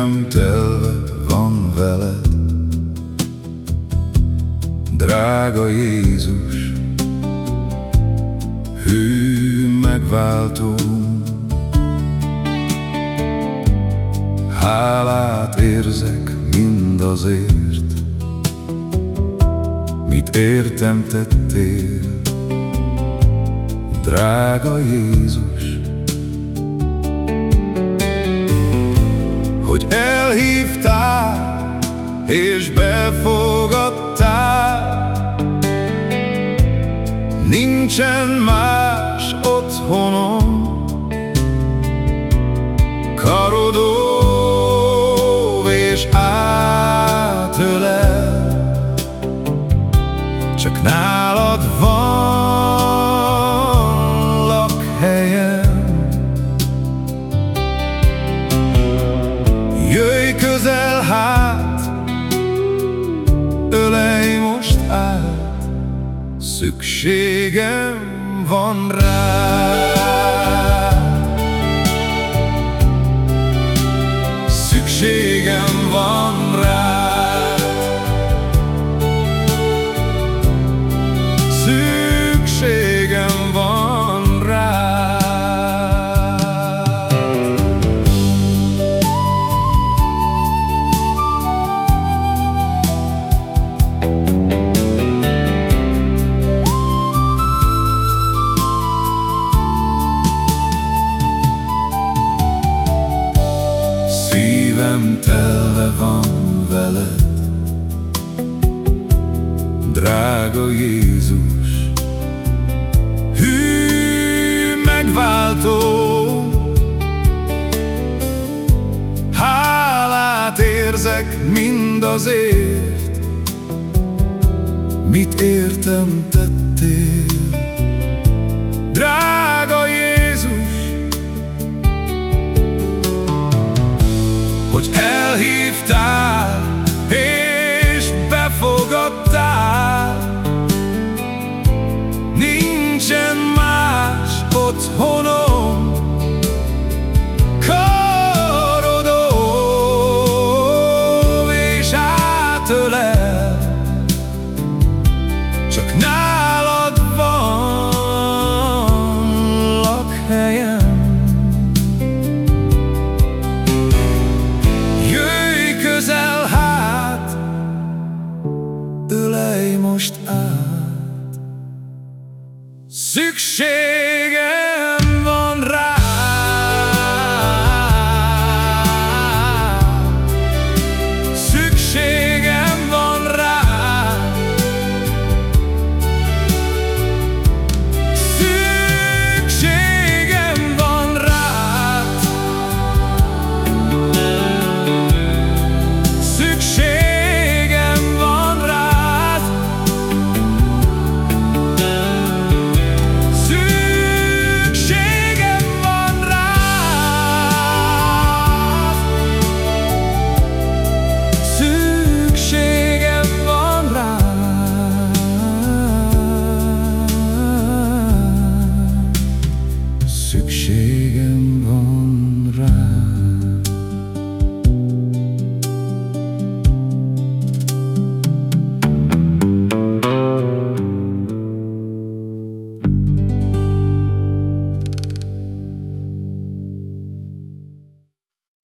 Szívem telve van veled, Drága Jézus, hű megváltó. Hálát érzek mindazért, mit értem tettél, drága Jézus. Hogy elhívtál és befogadtál, nincsen más otthonom, karodó és átölel, csak nálad van hát, ölej most át, szükségem van rád. Szükségem Szívem telve van veled, drága Jézus, hű megváltó. Hálát érzek mindazért, mit értem tettél. Szükséges